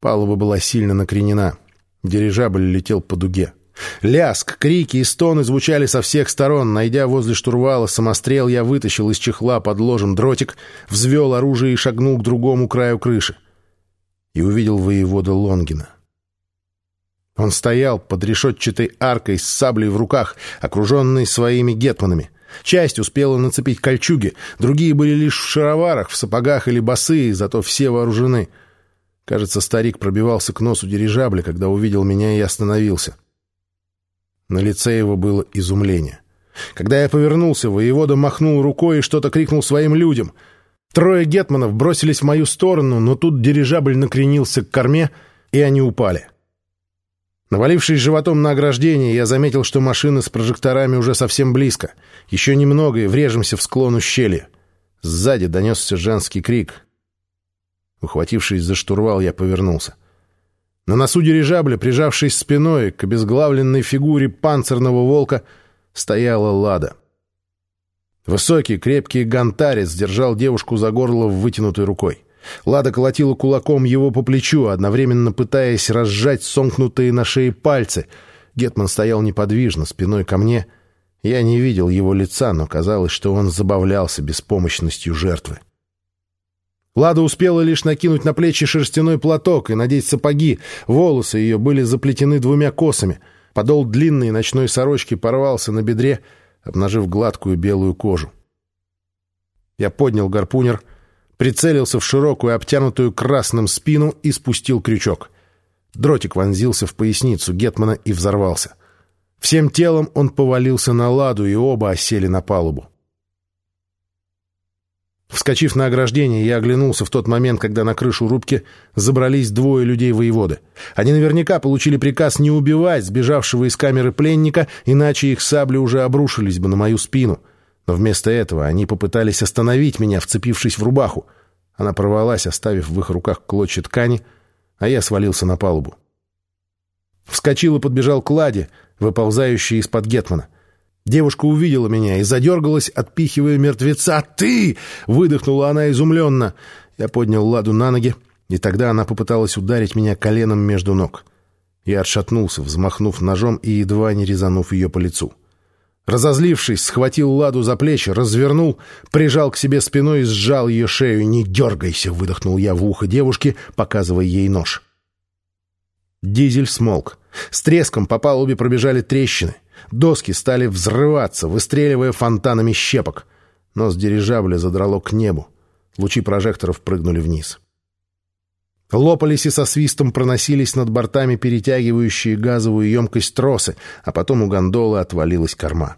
Палуба была сильно накренена. Дирижабль летел по дуге. Ляск, крики и стоны звучали со всех сторон. Найдя возле штурвала самострел, я вытащил из чехла под ложем дротик, взвел оружие и шагнул к другому краю крыши. И увидел воевода Лонгина. Он стоял под решетчатой аркой с саблей в руках, окруженный своими гетманами. Часть успела нацепить кольчуги, другие были лишь в шароварах, в сапогах или босые, зато все вооружены. Кажется, старик пробивался к носу дирижабля, когда увидел меня и остановился. На лице его было изумление. Когда я повернулся, воевода махнул рукой и что-то крикнул своим людям. Трое гетманов бросились в мою сторону, но тут дирижабль накренился к корме, и они упали. Навалившись животом на ограждение, я заметил, что машина с прожекторами уже совсем близко. Еще немного и врежемся в склон ущелья. Сзади донесся женский крик. Ухватившись за штурвал, я повернулся. На носу дирижабля, прижавшись спиной к обезглавленной фигуре панцирного волка, стояла Лада. Высокий, крепкий гантарец держал девушку за горло вытянутой рукой. Лада колотила кулаком его по плечу, одновременно пытаясь разжать сомкнутые на шее пальцы. Гетман стоял неподвижно, спиной ко мне. Я не видел его лица, но казалось, что он забавлялся беспомощностью жертвы. Лада успела лишь накинуть на плечи шерстяной платок и надеть сапоги. Волосы ее были заплетены двумя косами. Подол длинной ночной сорочки порвался на бедре, обнажив гладкую белую кожу. Я поднял гарпунер — прицелился в широкую, обтянутую красным спину и спустил крючок. Дротик вонзился в поясницу Гетмана и взорвался. Всем телом он повалился на ладу, и оба осели на палубу. Вскочив на ограждение, я оглянулся в тот момент, когда на крышу рубки забрались двое людей-воеводы. Они наверняка получили приказ не убивать сбежавшего из камеры пленника, иначе их сабли уже обрушились бы на мою спину — но вместо этого они попытались остановить меня, вцепившись в рубаху. Она порвалась, оставив в их руках клочья ткани, а я свалился на палубу. Вскочил и подбежал к Ладе, выползающей из-под Гетмана. Девушка увидела меня и задергалась, отпихивая мертвеца. «Ты!» — выдохнула она изумленно. Я поднял Ладу на ноги, и тогда она попыталась ударить меня коленом между ног. Я отшатнулся, взмахнув ножом и едва не резанув ее по лицу. — Разозлившись, схватил Ладу за плечи, развернул, прижал к себе спиной и сжал ее шею. «Не дергайся!» — выдохнул я в ухо девушки, показывая ей нож. Дизель смолк. С треском по палубе пробежали трещины. Доски стали взрываться, выстреливая фонтанами щепок. Нос дирижабля задрало к небу. Лучи прожекторов прыгнули вниз. Лопались и со свистом проносились над бортами перетягивающие газовую емкость тросы, а потом у гондолы отвалилась корма.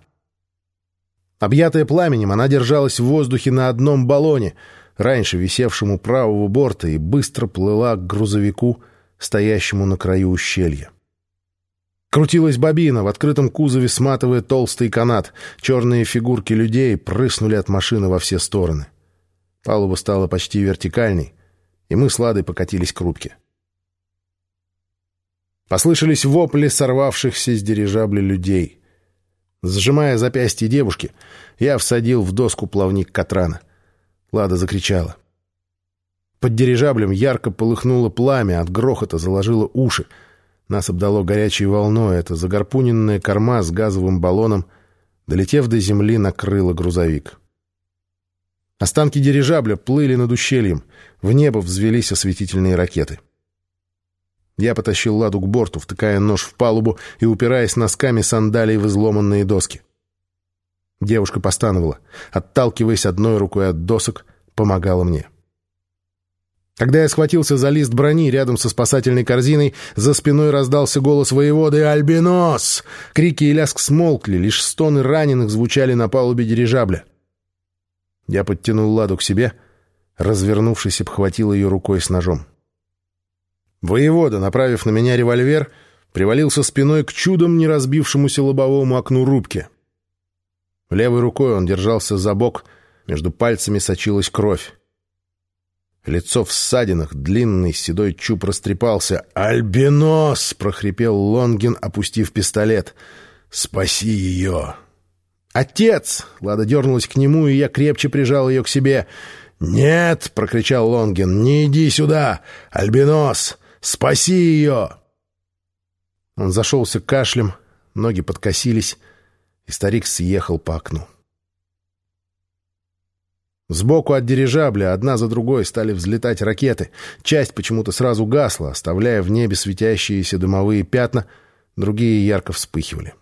Объятая пламенем, она держалась в воздухе на одном баллоне, раньше висевшему у правого борта, и быстро плыла к грузовику, стоящему на краю ущелья. Крутилась бобина, в открытом кузове сматывая толстый канат. Черные фигурки людей прыснули от машины во все стороны. Палуба стала почти вертикальной и мы с Ладой покатились к рубке. Послышались вопли сорвавшихся с дирижабля людей. Сжимая запястье девушки, я всадил в доску плавник Катрана. Лада закричала. Под дирижаблем ярко полыхнуло пламя, от грохота заложило уши. Нас обдало горячей волной, это загорпуненная корма с газовым баллоном, долетев до земли, накрыла грузовик. Останки дирижабля плыли над ущельем. В небо взвелись осветительные ракеты. Я потащил ладу к борту, втыкая нож в палубу и упираясь носками сандалий в изломанные доски. Девушка постановала, отталкиваясь одной рукой от досок, помогала мне. Когда я схватился за лист брони рядом со спасательной корзиной, за спиной раздался голос воеводы «Альбинос!». Крики и ляск смолкли, лишь стоны раненых звучали на палубе дирижабля. Я подтянул Ладу к себе, развернувшись, обхватил ее рукой с ножом. Воевода, направив на меня револьвер, привалился спиной к чудом не разбившемуся лобовому окну рубки. Левой рукой он держался за бок, между пальцами сочилась кровь. Лицо в ссадинах, длинный седой чуб растрепался. «Альбинос!» — прохрипел Лонгин, опустив пистолет. «Спаси ее!» «Отец!» — Лада дернулась к нему, и я крепче прижал ее к себе. «Нет!» — прокричал Лонгин. «Не иди сюда! Альбинос! «Спаси ее!» Он зашелся кашлем, ноги подкосились, и старик съехал по окну. Сбоку от дирижабля одна за другой стали взлетать ракеты. Часть почему-то сразу гасла, оставляя в небе светящиеся дымовые пятна, другие ярко вспыхивали.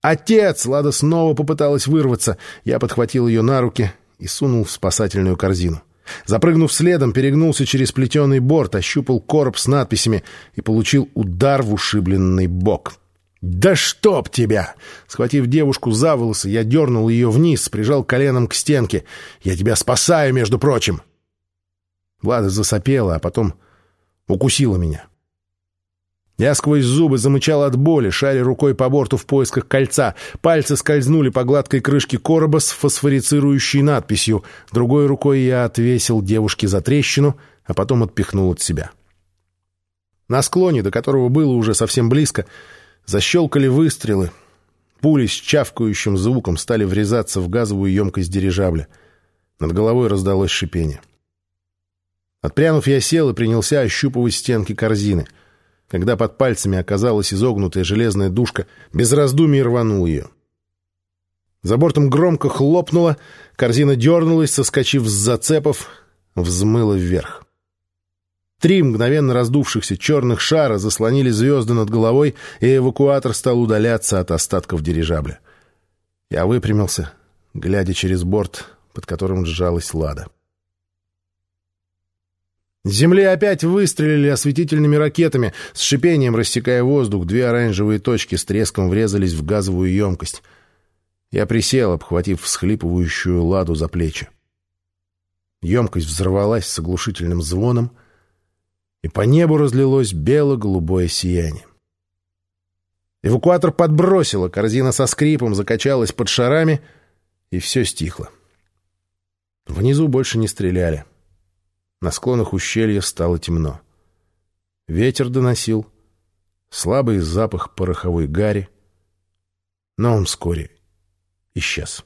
«Отец!» — Лада снова попыталась вырваться. Я подхватил ее на руки и сунул в спасательную корзину. Запрыгнув следом, перегнулся через плетеный борт, ощупал короб с надписями и получил удар в ушибленный бок. «Да чтоб тебя!» Схватив девушку за волосы, я дернул ее вниз, прижал коленом к стенке. «Я тебя спасаю, между прочим!» Влада засопела, а потом укусила меня. Я сквозь зубы замычал от боли, шаря рукой по борту в поисках кольца. Пальцы скользнули по гладкой крышке короба с фосфорицирующей надписью. Другой рукой я отвесил девушке за трещину, а потом отпихнул от себя. На склоне, до которого было уже совсем близко, защелкали выстрелы. Пули с чавкающим звуком стали врезаться в газовую емкость дирижабля. Над головой раздалось шипение. Отпрянув, я сел и принялся ощупывать стенки корзины — когда под пальцами оказалась изогнутая железная дужка, без раздумий рванул ее. За бортом громко хлопнуло, корзина дернулась, соскочив с зацепов, взмыла вверх. Три мгновенно раздувшихся черных шара заслонили звезды над головой, и эвакуатор стал удаляться от остатков дирижабля. Я выпрямился, глядя через борт, под которым сжалась лада. С земли опять выстрелили осветительными ракетами, с шипением рассекая воздух. Две оранжевые точки с треском врезались в газовую емкость. Я присел, обхватив всхлипывающую ладу за плечи. Емкость взорвалась с оглушительным звоном, и по небу разлилось бело-голубое сияние. Эвакуатор подбросило, корзина со скрипом закачалась под шарами, и все стихло. Внизу больше не стреляли. — на склонах ущелья стало темно. Ветер доносил слабый запах пороховой гари, но он вскоре исчез.